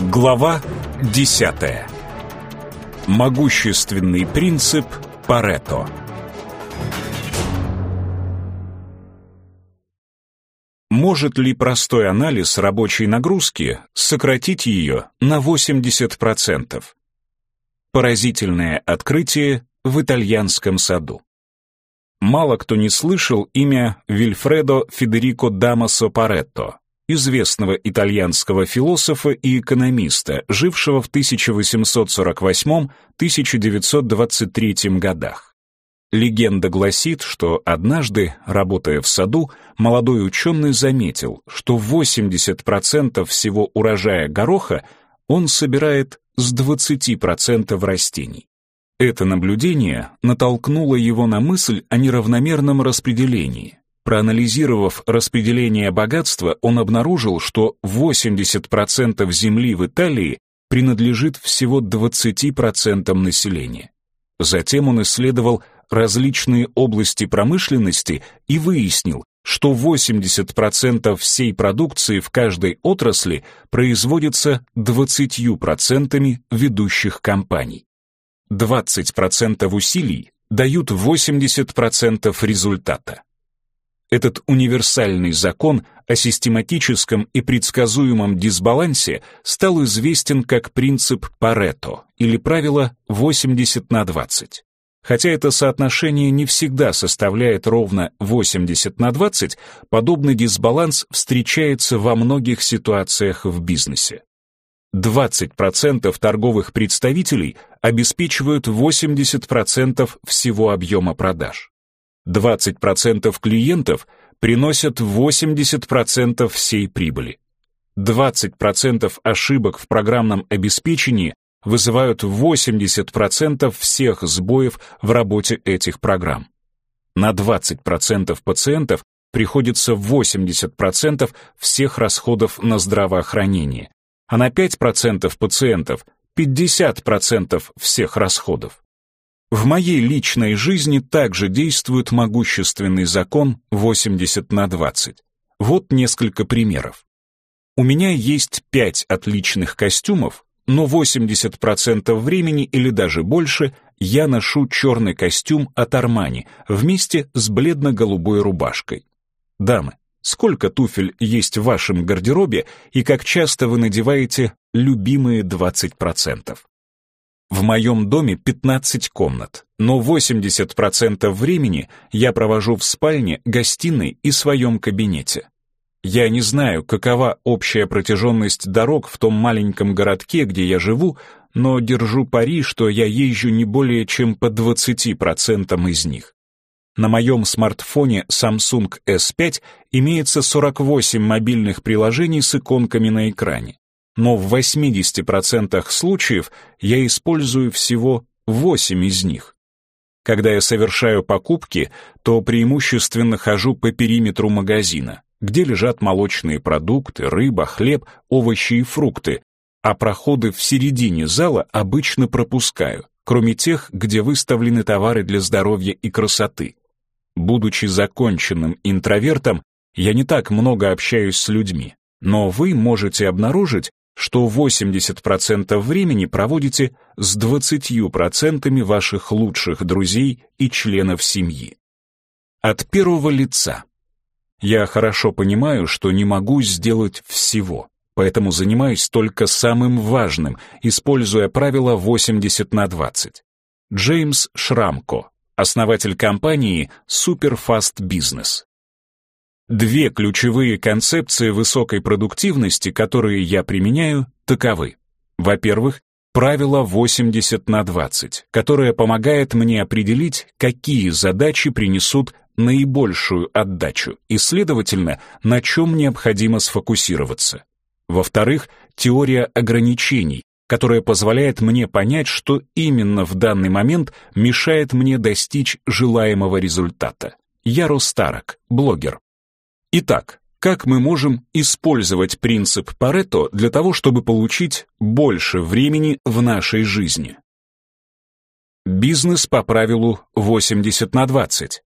Глава 10. Могущественный принцип Парето. Может ли простой анализ рабочей нагрузки сократить ее на 80%? Поразительное открытие в итальянском саду. Мало кто не слышал имя Вильфредо Федерико Дамасо Паретто, известного итальянского философа и экономиста, жившего в 1848-1923 годах. Легенда гласит, что однажды, работая в саду, молодой ученый заметил, что 80% всего урожая гороха он собирает с 20% растений. Это наблюдение натолкнуло его на мысль о неравномерном распределении. Проанализировав распределение богатства, он обнаружил, что 80% земли в Италии принадлежит всего 20% населения. Затем он исследовал различные области промышленности и выяснил, что 80% всей продукции в каждой отрасли производится 20% ведущих компаний. 20% усилий дают 80% результата. Этот универсальный закон о систематическом и предсказуемом дисбалансе стал известен как принцип Парето или правило 80 на 20. Хотя это соотношение не всегда составляет ровно 80 на 20, подобный дисбаланс встречается во многих ситуациях в бизнесе. 20% торговых представителей обеспечивают 80% всего объема продаж. 20% клиентов приносят 80% всей прибыли. 20% ошибок в программном обеспечении вызывают 80% всех сбоев в работе этих программ. На 20% пациентов приходится 80% всех расходов на здравоохранение, а на 5% пациентов 50% всех расходов. В моей личной жизни также действует могущественный закон 80 на 20. Вот несколько примеров. У меня есть 5 отличных костюмов, но 80% времени или даже больше я ношу черный костюм от Армани вместе с бледно-голубой рубашкой. Дамы, Сколько туфель есть в вашем гардеробе и как часто вы надеваете любимые 20%? В моем доме 15 комнат, но 80% времени я провожу в спальне, гостиной и своем кабинете. Я не знаю, какова общая протяженность дорог в том маленьком городке, где я живу, но держу пари, что я езжу не более чем по 20% из них. На моем смартфоне Samsung S5 имеется 48 мобильных приложений с иконками на экране. Но в 80% случаев я использую всего 8 из них. Когда я совершаю покупки, то преимущественно хожу по периметру магазина, где лежат молочные продукты, рыба, хлеб, овощи и фрукты, а проходы в середине зала обычно пропускаю, кроме тех, где выставлены товары для здоровья и красоты. Будучи законченным интровертом, я не так много общаюсь с людьми, но вы можете обнаружить, что 80% времени проводите с 20% ваших лучших друзей и членов семьи. От первого лица. Я хорошо понимаю, что не могу сделать всего, поэтому занимаюсь только самым важным, используя правило 80 на 20. Джеймс Шрамко, основатель компании Superfast Business. Две ключевые концепции высокой продуктивности, которые я применяю, таковы. Во-первых, правило 80 на 20, которое помогает мне определить, какие задачи принесут наибольшую отдачу и, следовательно, на чем необходимо сфокусироваться. Во-вторых, теория ограничений, которая позволяет мне понять, что именно в данный момент мешает мне достичь желаемого результата. Яро Старок, блогер. Итак, как мы можем использовать принцип Парето для того, чтобы получить больше времени в нашей жизни? Бизнес по правилу 80 на 20.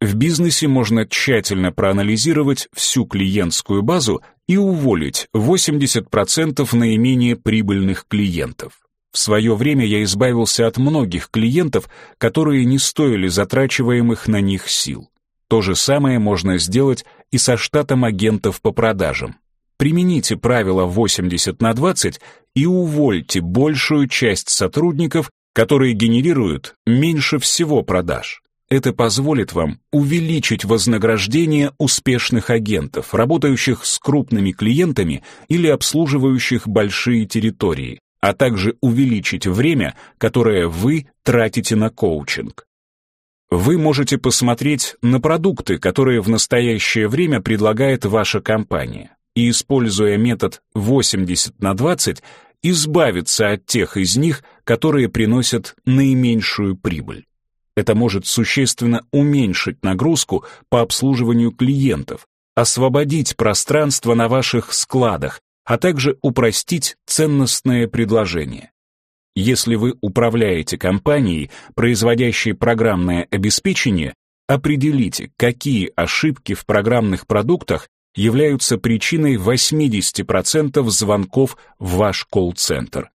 В бизнесе можно тщательно проанализировать всю клиентскую базу и уволить 80% наименее прибыльных клиентов. В свое время я избавился от многих клиентов, которые не стоили затрачиваемых на них сил. То же самое можно сделать и со штатом агентов по продажам. Примените правило 80 на 20 и увольте большую часть сотрудников, которые генерируют меньше всего продаж. Это позволит вам увеличить вознаграждение успешных агентов, работающих с крупными клиентами или обслуживающих большие территории, а также увеличить время, которое вы тратите на коучинг. Вы можете посмотреть на продукты, которые в настоящее время предлагает ваша компания, и, используя метод 80 на 20, избавиться от тех из них, которые приносят наименьшую прибыль. Это может существенно уменьшить нагрузку по обслуживанию клиентов, освободить пространство на ваших складах, а также упростить ценностное предложение. Если вы управляете компанией, производящей программное обеспечение, определите, какие ошибки в программных продуктах являются причиной 80% звонков в ваш колл-центр.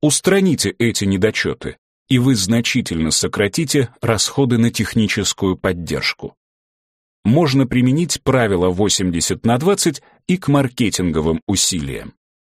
Устраните эти недочеты, и вы значительно сократите расходы на техническую поддержку. Можно применить правило 80 на 20 и к маркетинговым усилиям.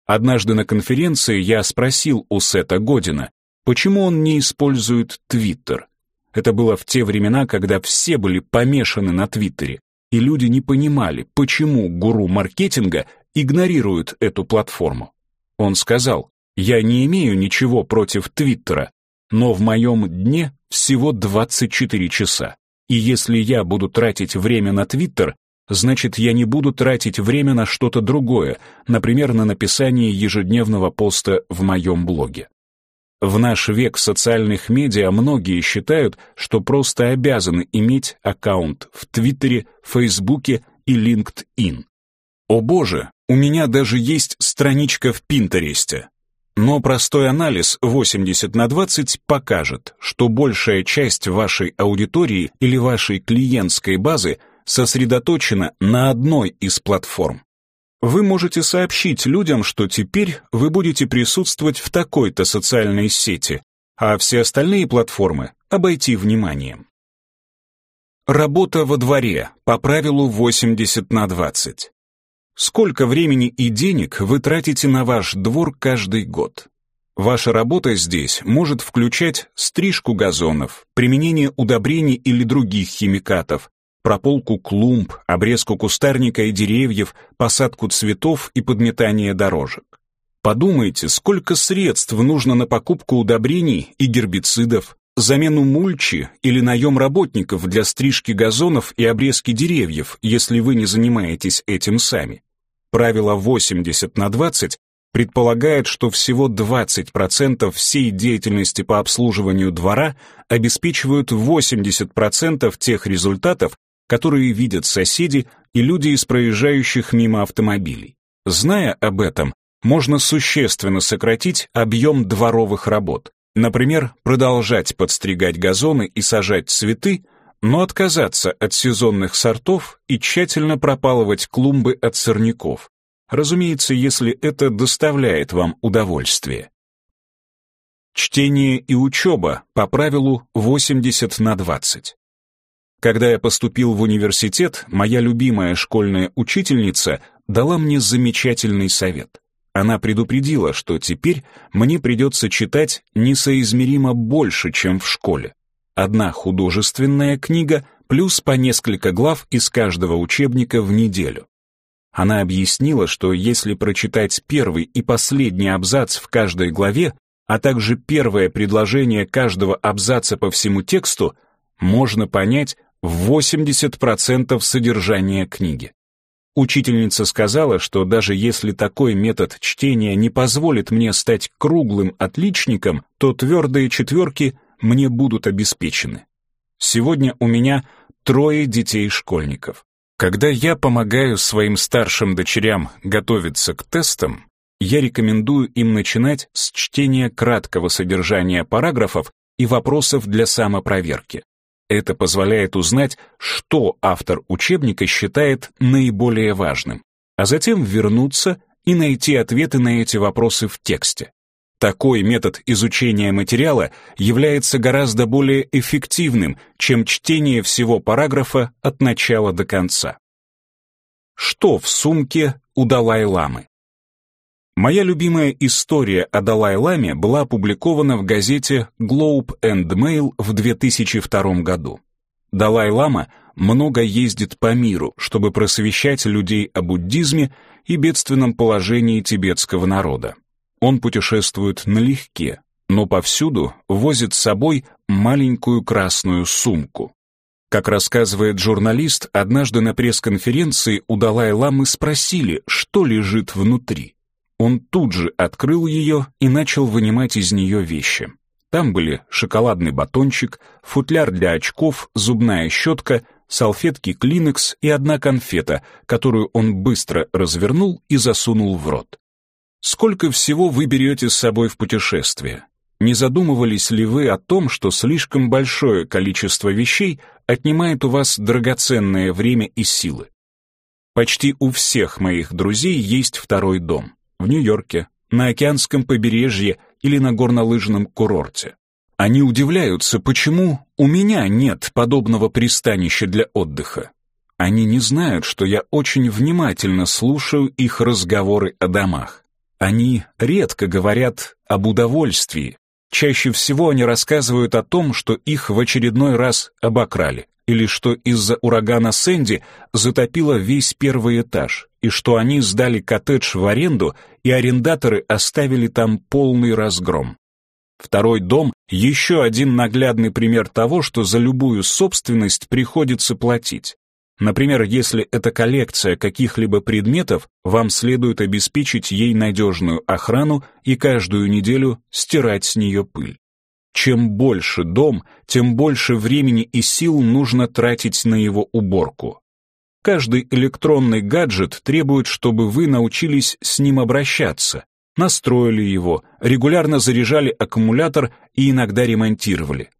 Однажды на конференции я спросил у Сета Година, почему он не использует Твиттер. Это было в те времена, когда все были помешаны на Твиттере, и люди не понимали, почему гуру маркетинга игнорирует эту платформу. Он сказал, «Я не имею ничего против Твиттера, но в моем дне всего 24 часа. И если я буду тратить время на Твиттер, значит, я не буду тратить время на что-то другое, например, на написание ежедневного поста в моем блоге. В наш век социальных медиа многие считают, что просто обязаны иметь аккаунт в Твиттере, Фейсбуке и LinkedIn. О боже, у меня даже есть страничка в Пинтересте. Но простой анализ 80 на 20 покажет, что большая часть вашей аудитории или вашей клиентской базы сосредоточена на одной из платформ. Вы можете сообщить людям, что теперь вы будете присутствовать в такой-то социальной сети, а все остальные платформы обойти вниманием. Работа во дворе по правилу 80 на 20. Сколько времени и денег вы тратите на ваш двор каждый год? Ваша работа здесь может включать стрижку газонов, применение удобрений или других химикатов, прополку клумб, обрезку кустарника и деревьев, посадку цветов и подметание дорожек. Подумайте, сколько средств нужно на покупку удобрений и гербицидов, замену мульчи или наем работников для стрижки газонов и обрезки деревьев, если вы не занимаетесь этим сами. Правило 80 на 20 предполагает, что всего 20% всей деятельности по обслуживанию двора обеспечивают 80% тех результатов, которые видят соседи и люди из проезжающих мимо автомобилей. Зная об этом, можно существенно сократить объем дворовых работ. Например, продолжать подстригать газоны и сажать цветы, но отказаться от сезонных сортов и тщательно пропалывать клумбы от сорняков. Разумеется, если это доставляет вам удовольствие. Чтение и учеба по правилу 80 на 20. Когда я поступил в университет, моя любимая школьная учительница дала мне замечательный совет. Она предупредила, что теперь мне придется читать несоизмеримо больше, чем в школе. Одна художественная книга плюс по несколько глав из каждого учебника в неделю. Она объяснила, что если прочитать первый и последний абзац в каждой главе, а также первое предложение каждого абзаца по всему тексту, можно понять, 80% содержания книги. Учительница сказала, что даже если такой метод чтения не позволит мне стать круглым отличником, то твердые четверки мне будут обеспечены. Сегодня у меня трое детей-школьников. Когда я помогаю своим старшим дочерям готовиться к тестам, я рекомендую им начинать с чтения краткого содержания параграфов и вопросов для самопроверки. Это позволяет узнать, что автор учебника считает наиболее важным, а затем вернуться и найти ответы на эти вопросы в тексте. Такой метод изучения материала является гораздо более эффективным, чем чтение всего параграфа от начала до конца. Что в сумке у Далай-ламы? Моя любимая история о Далай-ламе была опубликована в газете Globe and Mail в 2002 году. Далай-лама много ездит по миру, чтобы просвещать людей о буддизме и бедственном положении тибетского народа. Он путешествует налегке, но повсюду возит с собой маленькую красную сумку. Как рассказывает журналист, однажды на пресс-конференции у Далай-ламы спросили, что лежит внутри. Он тут же открыл ее и начал вынимать из нее вещи. Там были шоколадный батончик, футляр для очков, зубная щетка, салфетки Kleenex и одна конфета, которую он быстро развернул и засунул в рот. Сколько всего вы берете с собой в путешествие? Не задумывались ли вы о том, что слишком большое количество вещей отнимает у вас драгоценное время и силы? Почти у всех моих друзей есть второй дом. В Нью-Йорке, на океанском побережье или на горнолыжном курорте. Они удивляются, почему у меня нет подобного пристанища для отдыха. Они не знают, что я очень внимательно слушаю их разговоры о домах. Они редко говорят об удовольствии. Чаще всего они рассказывают о том, что их в очередной раз обокрали, или что из-за урагана Сэнди затопило весь первый этаж, и что они сдали коттедж в аренду, и арендаторы оставили там полный разгром. Второй дом — еще один наглядный пример того, что за любую собственность приходится платить. Например, если это коллекция каких-либо предметов, вам следует обеспечить ей надежную охрану и каждую неделю стирать с нее пыль. Чем больше дом, тем больше времени и сил нужно тратить на его уборку. Каждый электронный гаджет требует, чтобы вы научились с ним обращаться, настроили его, регулярно заряжали аккумулятор и иногда ремонтировали.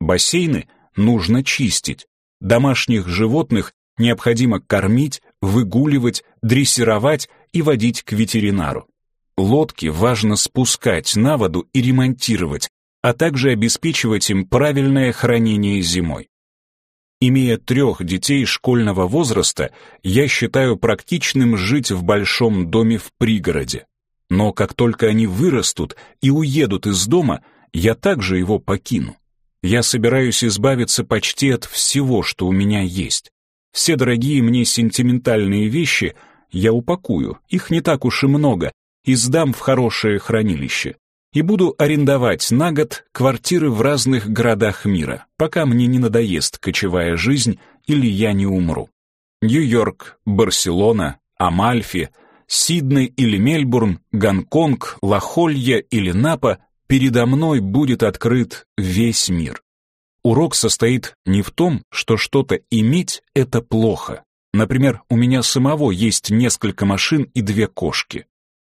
Бассейны нужно чистить. Домашних животных необходимо кормить, выгуливать, дрессировать и водить к ветеринару. Лодки важно спускать на воду и ремонтировать, а также обеспечивать им правильное хранение зимой. Имея трех детей школьного возраста, я считаю практичным жить в большом доме в пригороде. Но как только они вырастут и уедут из дома, я также его покину. Я собираюсь избавиться почти от всего, что у меня есть. Все дорогие мне сентиментальные вещи я упакую, их не так уж и много, и сдам в хорошее хранилище. И буду арендовать на год квартиры в разных городах мира, пока мне не надоест кочевая жизнь или я не умру. Нью-Йорк, Барселона, Амальфи, Сидней или Мельбурн, Гонконг, Лахолья или Напа передо мной будет открыт весь мир. Урок состоит не в том, что что-то иметь — это плохо. Например, у меня самого есть несколько машин и две кошки.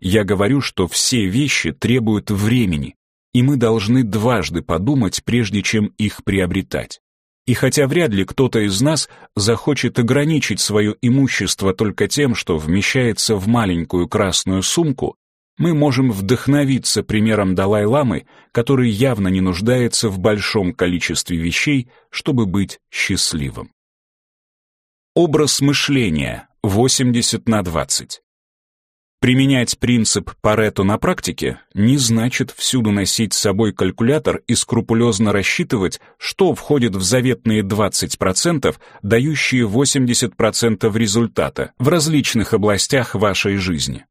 Я говорю, что все вещи требуют времени, и мы должны дважды подумать, прежде чем их приобретать. И хотя вряд ли кто-то из нас захочет ограничить свое имущество только тем, что вмещается в маленькую красную сумку, мы можем вдохновиться примером Далай-ламы, который явно не нуждается в большом количестве вещей, чтобы быть счастливым. Образ мышления 80 на 20. Применять принцип Парето на практике не значит всюду носить с собой калькулятор и скрупулезно рассчитывать, что входит в заветные 20%, дающие 80% результата в различных областях вашей жизни.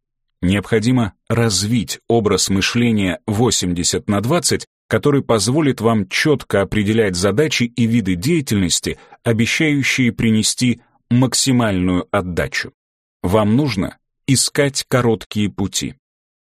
Необходимо развить образ мышления 80 на 20, который позволит вам четко определять задачи и виды деятельности, обещающие принести максимальную отдачу. Вам нужно искать короткие пути.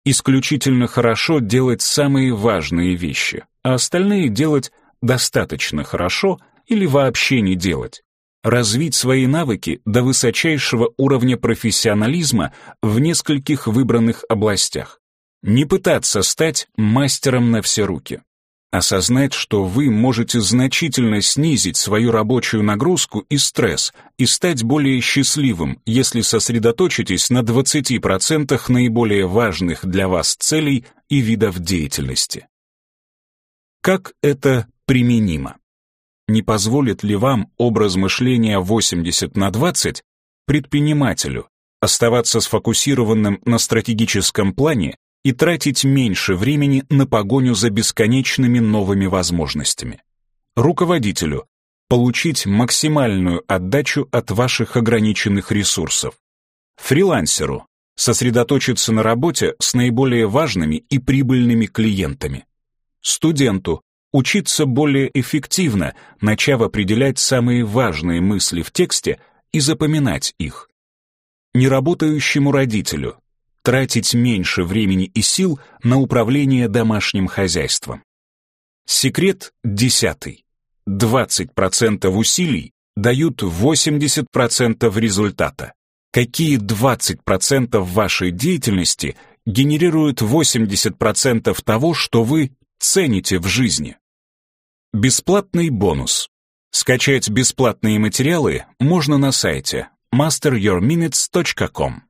Исключительно хорошо делать самые важные вещи, а остальные делать достаточно хорошо или вообще не делать развить свои навыки до высочайшего уровня профессионализма в нескольких выбранных областях. Не пытаться стать мастером на все руки. Осознать, что вы можете значительно снизить свою рабочую нагрузку и стресс и стать более счастливым, если сосредоточитесь на 20% наиболее важных для вас целей и видов деятельности. Как это применимо? Не позволит ли вам образ мышления 80 на 20 предпринимателю оставаться сфокусированным на стратегическом плане и тратить меньше времени на погоню за бесконечными новыми возможностями. Руководителю получить максимальную отдачу от ваших ограниченных ресурсов. Фрилансеру сосредоточиться на работе с наиболее важными и прибыльными клиентами. Студенту учиться более эффективно, начав определять самые важные мысли в тексте и запоминать их. Неработающему родителю тратить меньше времени и сил на управление домашним хозяйством. Секрет десятый. 20% усилий дают 80% результата. Какие 20% вашей деятельности генерируют 80% того, что вы цените в жизни? Бесплатный бонус. Скачать бесплатные материалы можно на сайте masteryourminutes.com.